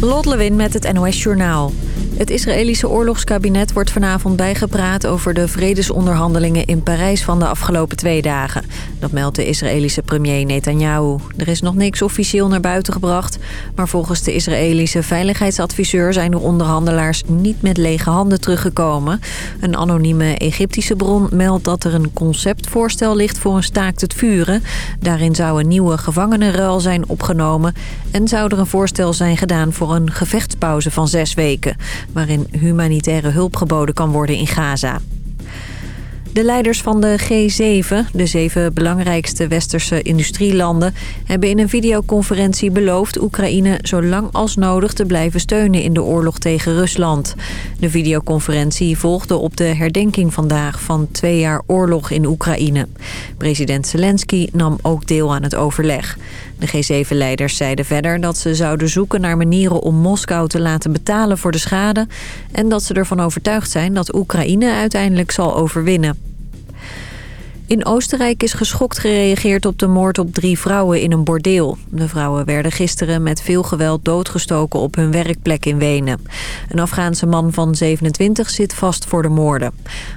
Lot Lewin met het NOS Journaal. Het Israëlische oorlogskabinet wordt vanavond bijgepraat over de vredesonderhandelingen in Parijs van de afgelopen twee dagen. Dat meldt de Israëlische premier Netanyahu. Er is nog niks officieel naar buiten gebracht, maar volgens de Israëlische veiligheidsadviseur zijn de onderhandelaars niet met lege handen teruggekomen. Een anonieme Egyptische bron meldt dat er een conceptvoorstel ligt voor een staakt het vuren. Daarin zou een nieuwe gevangenenruil zijn opgenomen en zou er een voorstel zijn gedaan voor een gevechtspauze van zes weken waarin humanitaire hulp geboden kan worden in Gaza. De leiders van de G7, de zeven belangrijkste westerse industrielanden... hebben in een videoconferentie beloofd Oekraïne zo lang als nodig te blijven steunen in de oorlog tegen Rusland. De videoconferentie volgde op de herdenking vandaag van twee jaar oorlog in Oekraïne. President Zelensky nam ook deel aan het overleg. De G7-leiders zeiden verder dat ze zouden zoeken naar manieren om Moskou te laten betalen voor de schade... en dat ze ervan overtuigd zijn dat Oekraïne uiteindelijk zal overwinnen. In Oostenrijk is geschokt gereageerd op de moord op drie vrouwen in een bordeel. De vrouwen werden gisteren met veel geweld doodgestoken op hun werkplek in Wenen. Een Afghaanse man van 27 zit vast voor de moorden.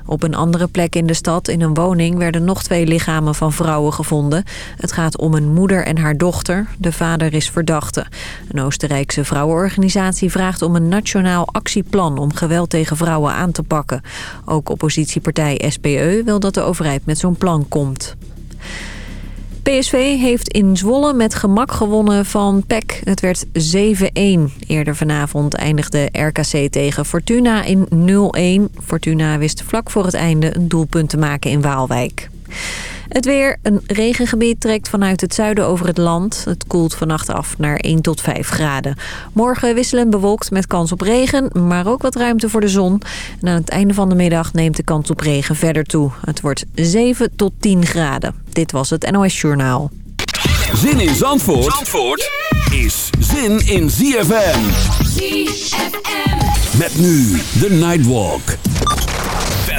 Op een andere plek in de stad, in een woning, werden nog twee lichamen van vrouwen gevonden. Het gaat om een moeder en haar dochter. De vader is verdachte. Een Oostenrijkse vrouwenorganisatie vraagt om een nationaal actieplan om geweld tegen vrouwen aan te pakken. Ook oppositiepartij SPE wil dat de overheid met zo'n plan komt. PSV heeft in Zwolle met gemak gewonnen van PEC. Het werd 7-1. Eerder vanavond eindigde RKC tegen Fortuna in 0-1. Fortuna wist vlak voor het einde een doelpunt te maken in Waalwijk. Het weer. Een regengebied trekt vanuit het zuiden over het land. Het koelt vannacht af naar 1 tot 5 graden. Morgen wisselend bewolkt met kans op regen, maar ook wat ruimte voor de zon. En aan het einde van de middag neemt de kans op regen verder toe. Het wordt 7 tot 10 graden. Dit was het NOS Journaal. Zin in Zandvoort, Zandvoort is zin in ZFM. ZFM. Met nu de Nightwalk.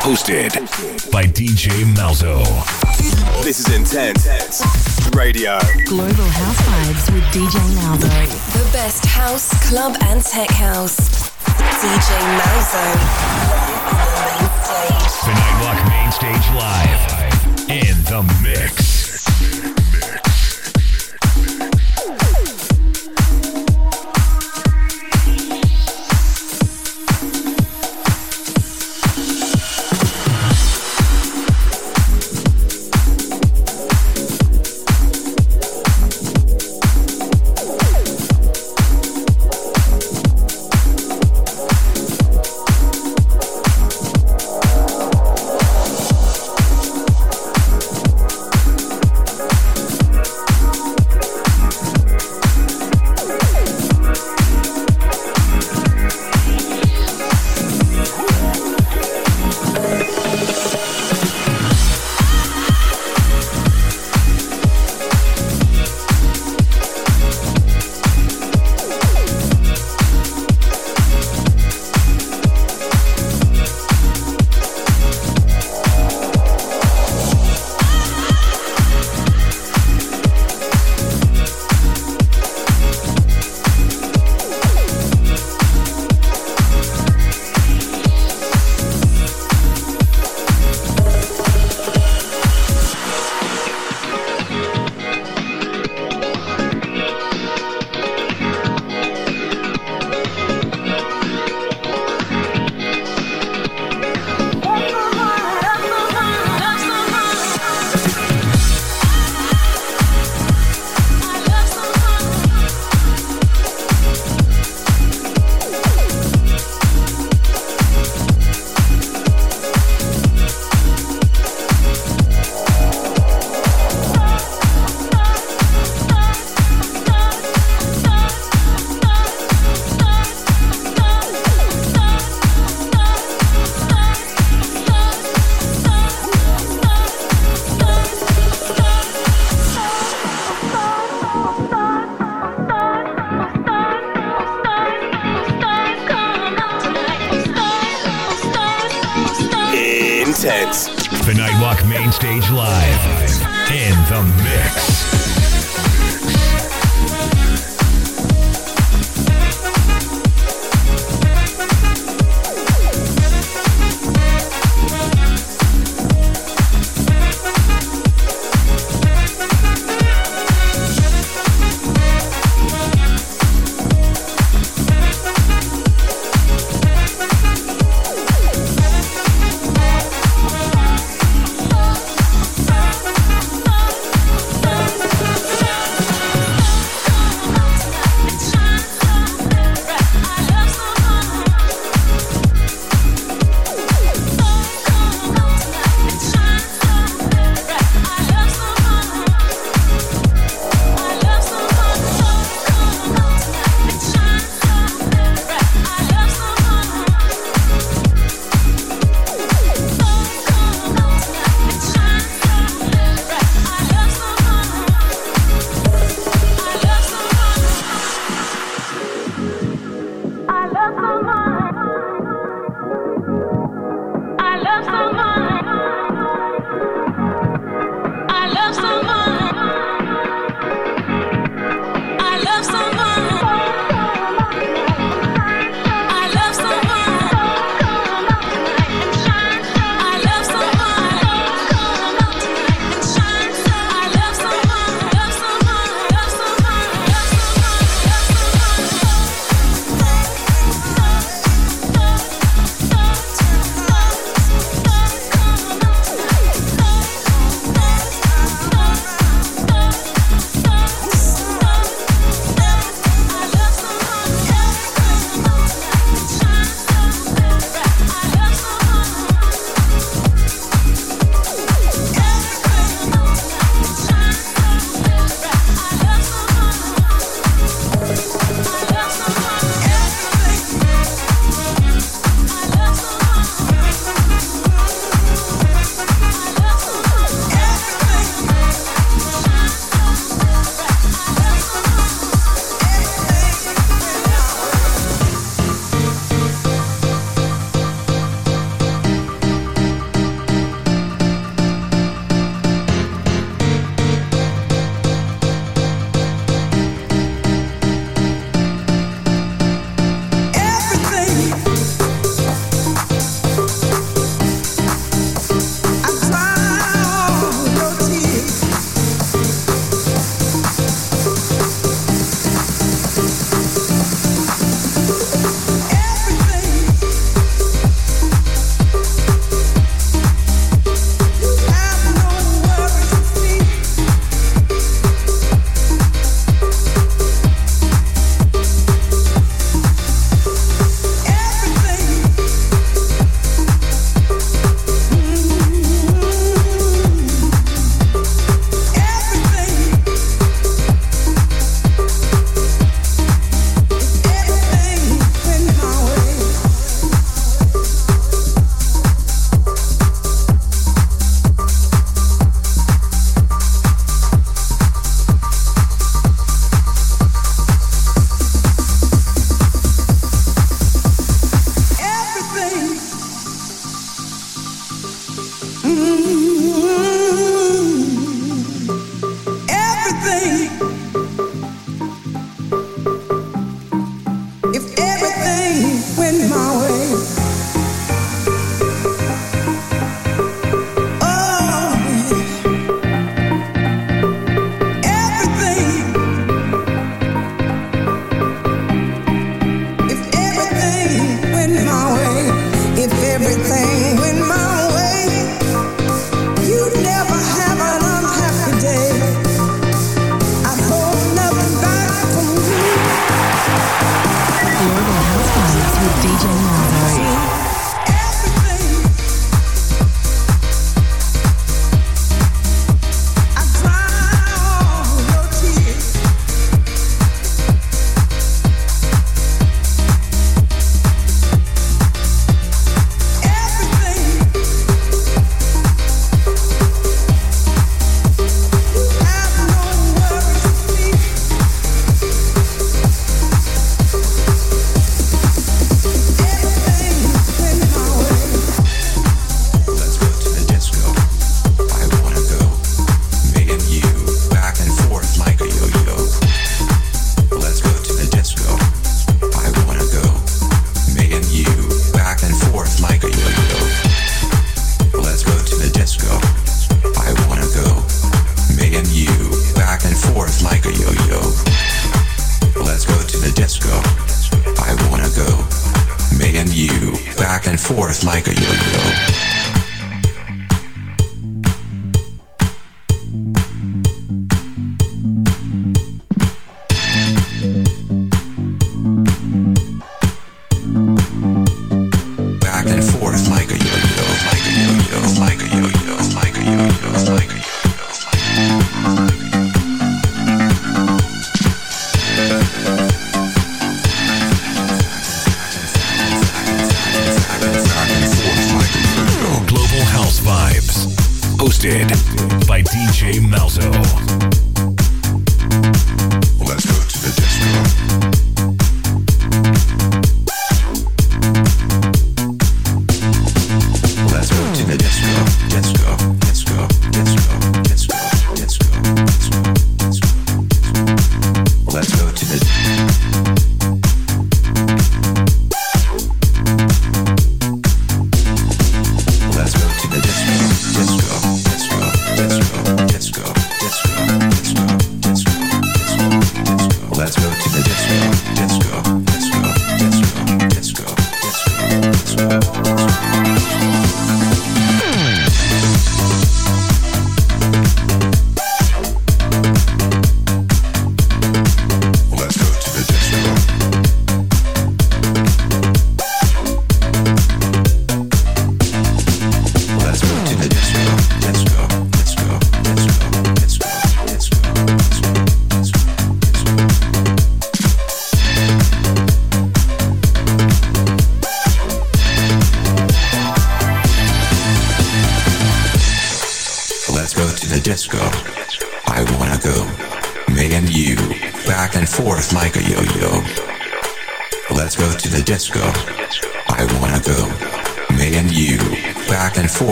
Hosted by DJ Malzo. This is Intense Radio. Global House Vibes with DJ Malzo. The best house, club, and tech house. DJ Malzo. The Nightwalk Main Stage Live. In the mix.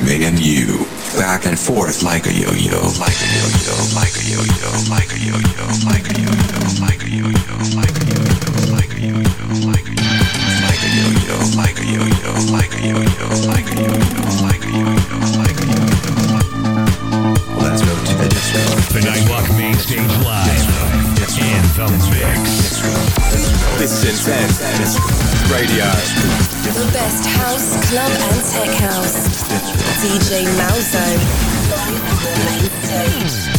me and you, back and forth like a yo-yo, like a yo-yo, like a yo-yo, like a yo-yo, like a yo-yo, like a yo-yo, like a yo-yo, like a yo-yo, like a yo-yo, like a yo-yo, like a yo-yo, like a yo-yo, like a yo-yo, like a yo-yo, like a yo-yo. The Nightwalk main stage live in the mix. This is intense radio. The best house, club, and tech house. DJ Malzo. Live on the main stage.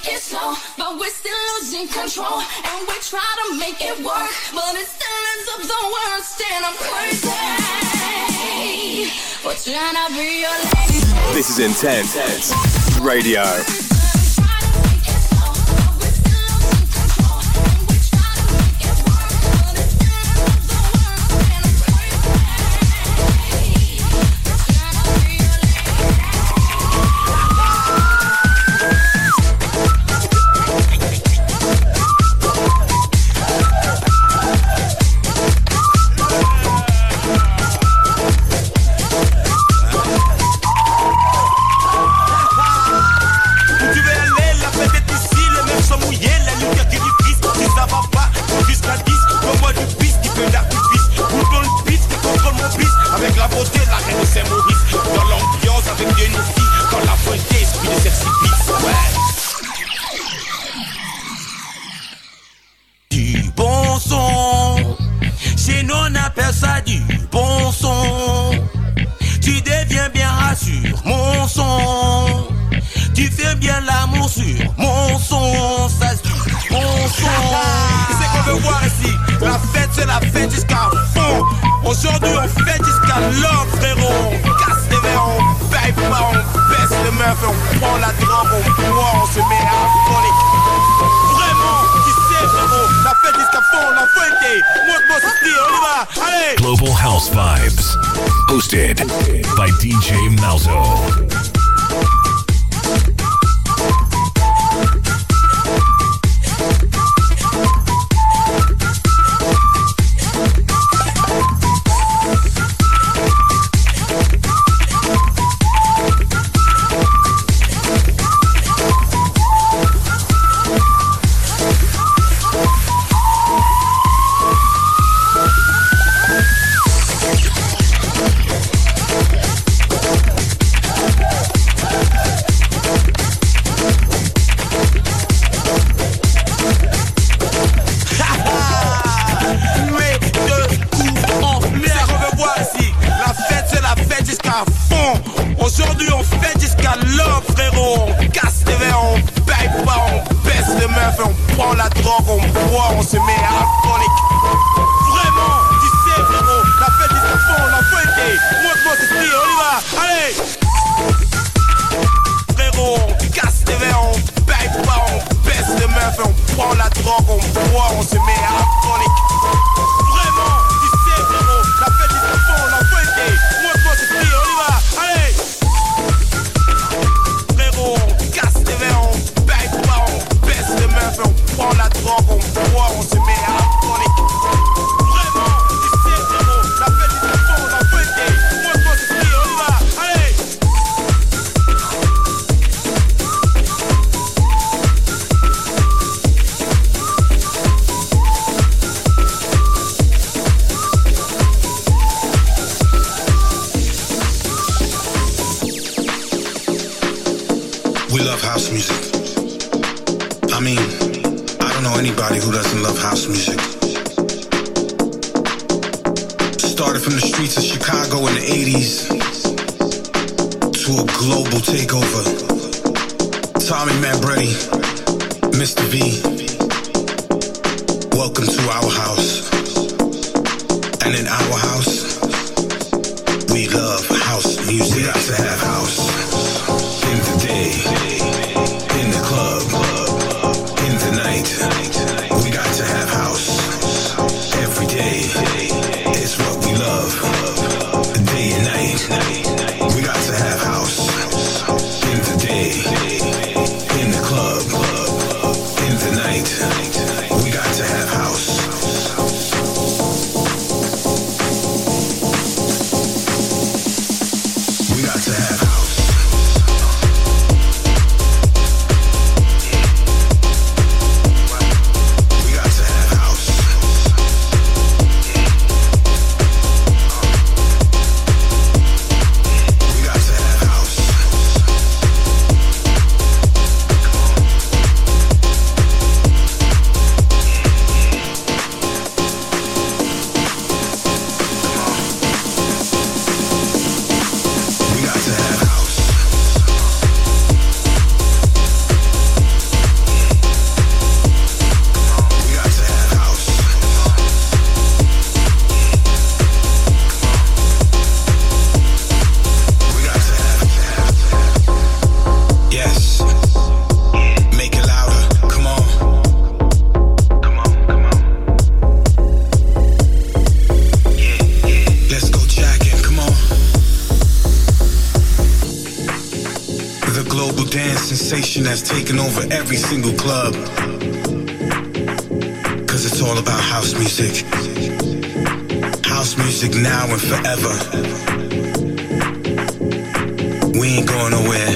take it slow, but we're still losing control. And we try to make it work, but it still ends up the worst. And I'm crazy for trying to be your lady. This is intense radio. Call me Matt Mr. V. Welcome to our house. And in our house, we love house music. We got to have house in the day. has taken over every single club. Cause it's all about house music. House music now and forever. We ain't going nowhere.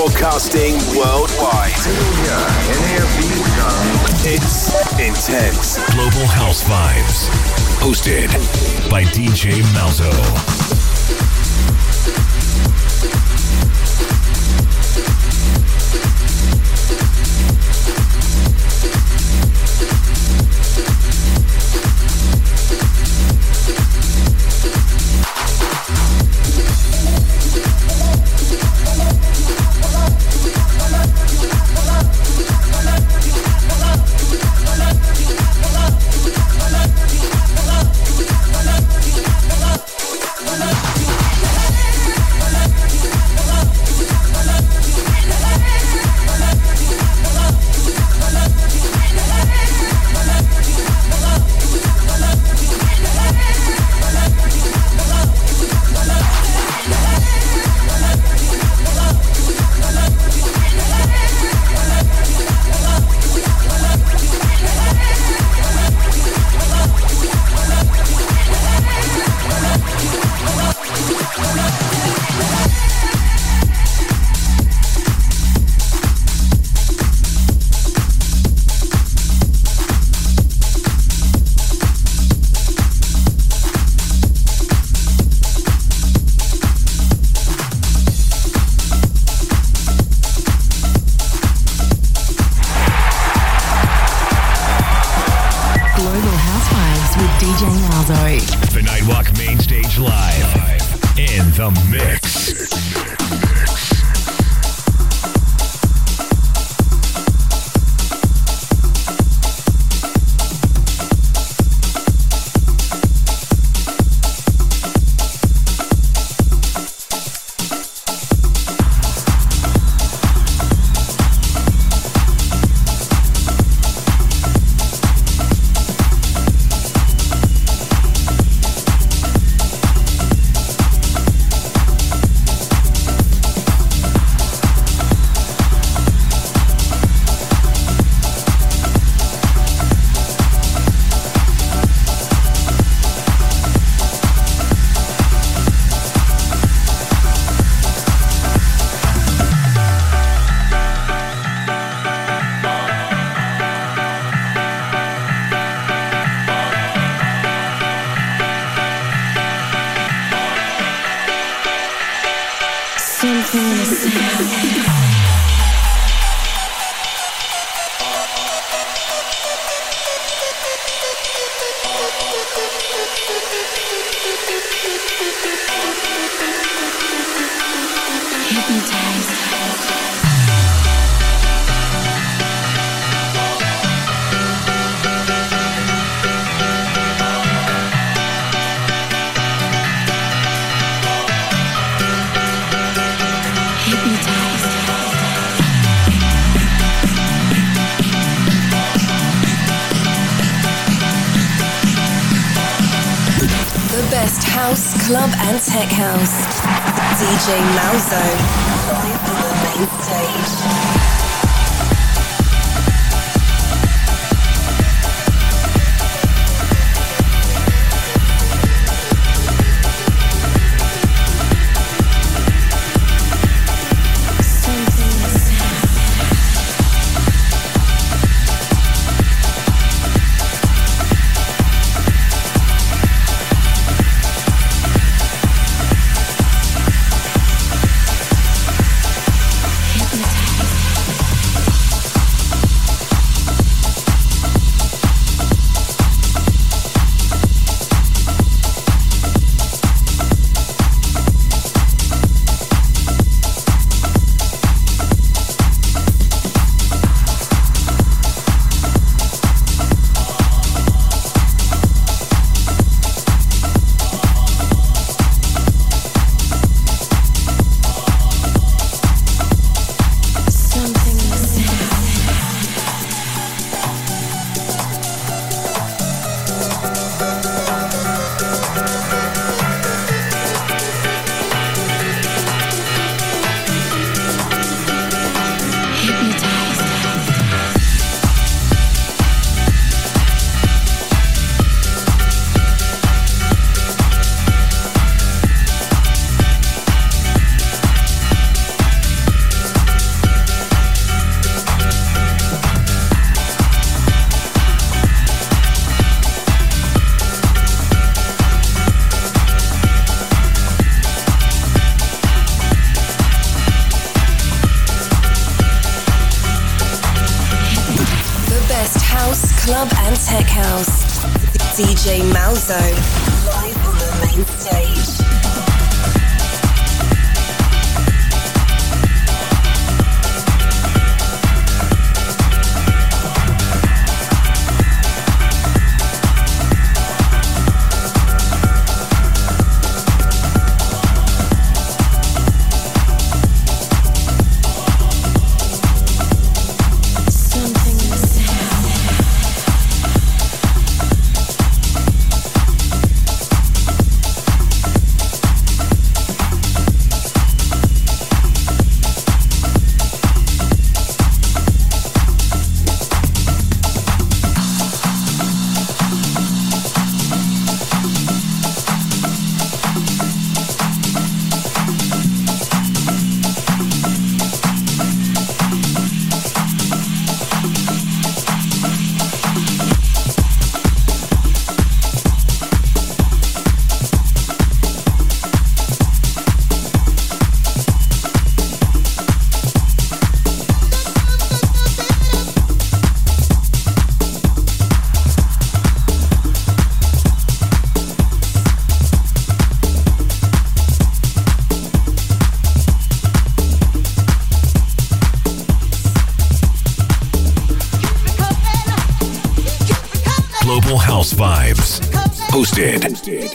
Broadcasting worldwide. It's intense. Global House Vibes. Hosted by DJ Malzo.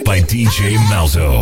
By DJ Malzo.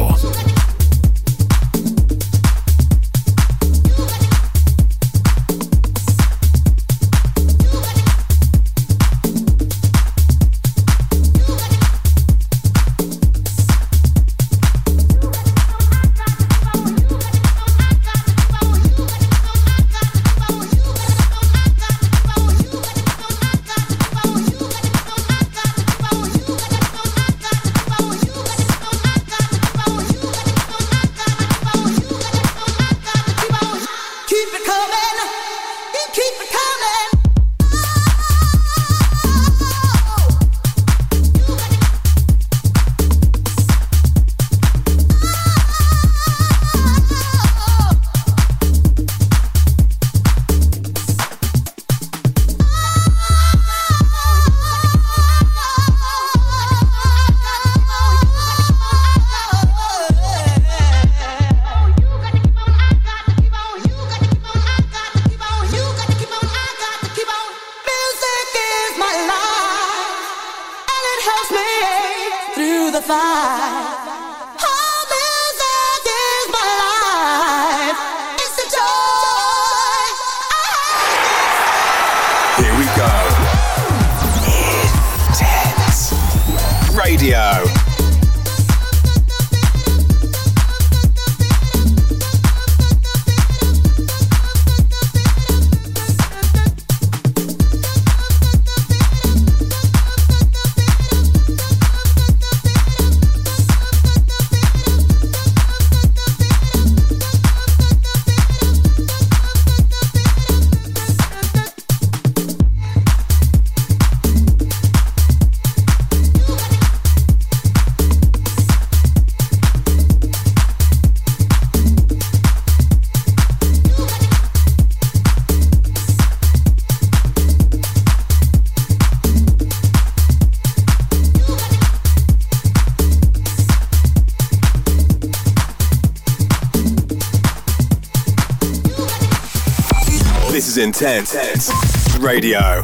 Intense. Radio.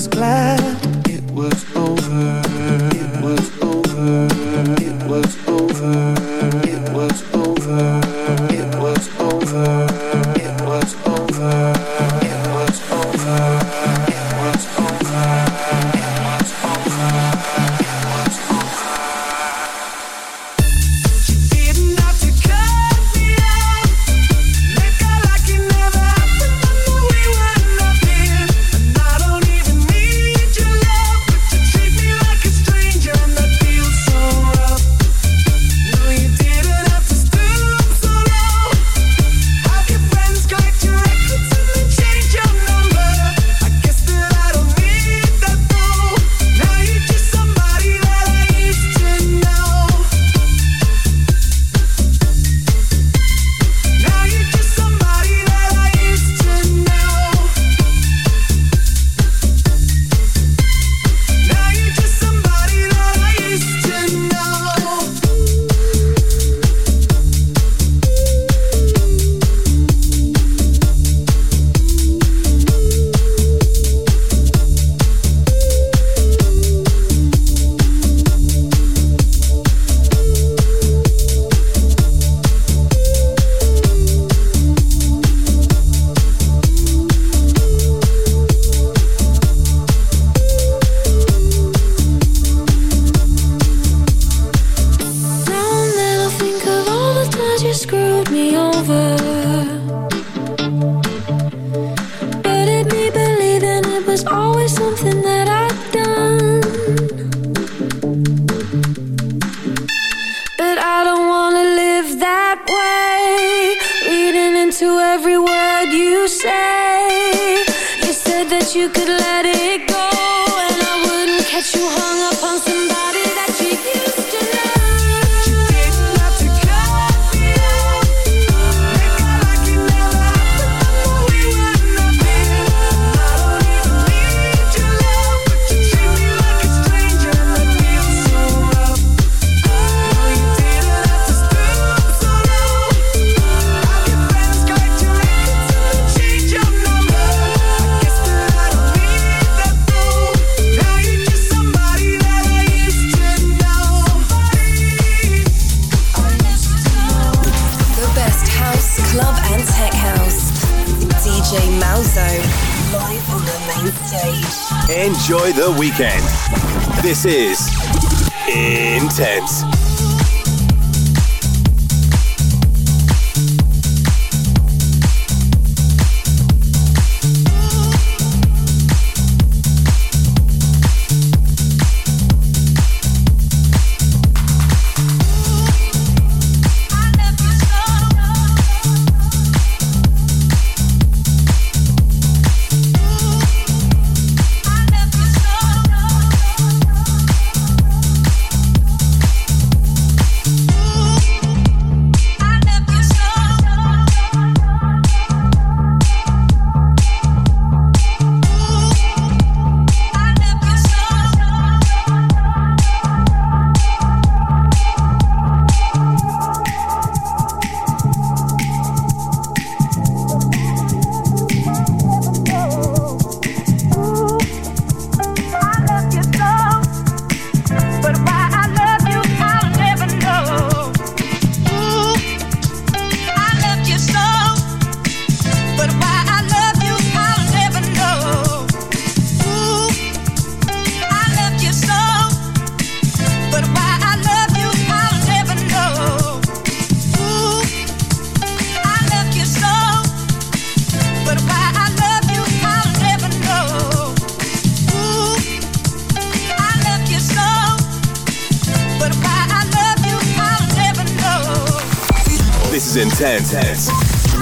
was glad it was you could let it This is Intense.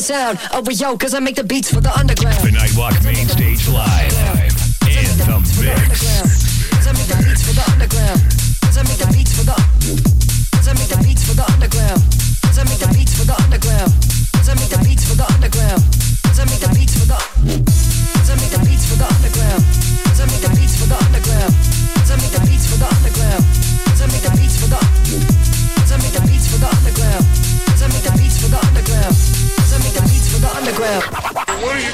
The sound. Oh, yo, cause I make the beats for the underground. The Nightwalk main stage live.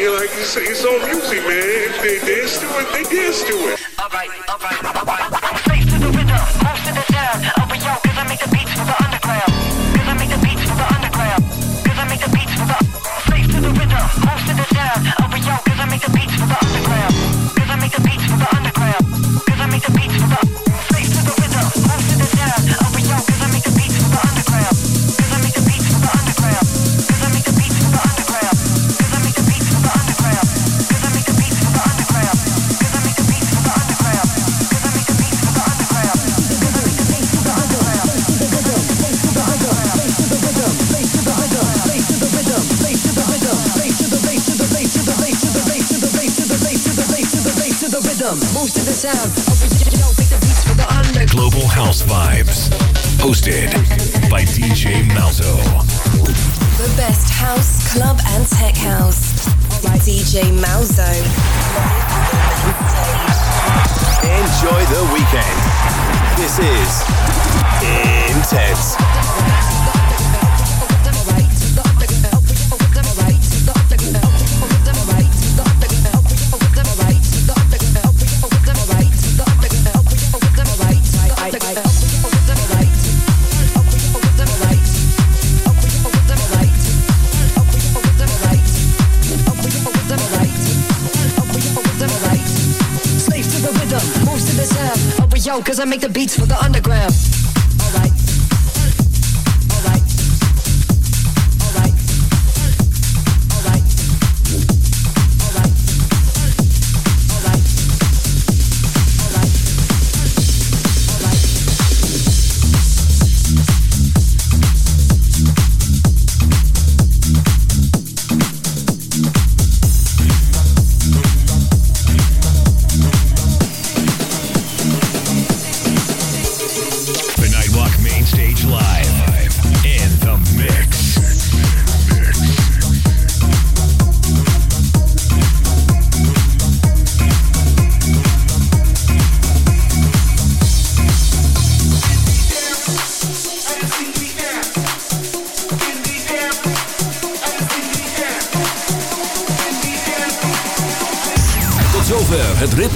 Just like it's, it's all music, man. If they dance to it, they dance to it. Alright, alright, alright. Face to the rhythm, most of the sound. Over yo, cause I make the beats for the underground. Cause I make the beats for the underground. Cause I make the beats for the. Face to the rhythm, most of the sound. Over yo, cause I make the beats for the underground. Sound, yo, make the beats for the under. Global House Vibes. Hosted by DJ Malzo. The best house, club, and tech house. DJ Malzo. Live on the main stage. Enjoy the weekend. This is Intense. Yo, cause I make the beats for the underground.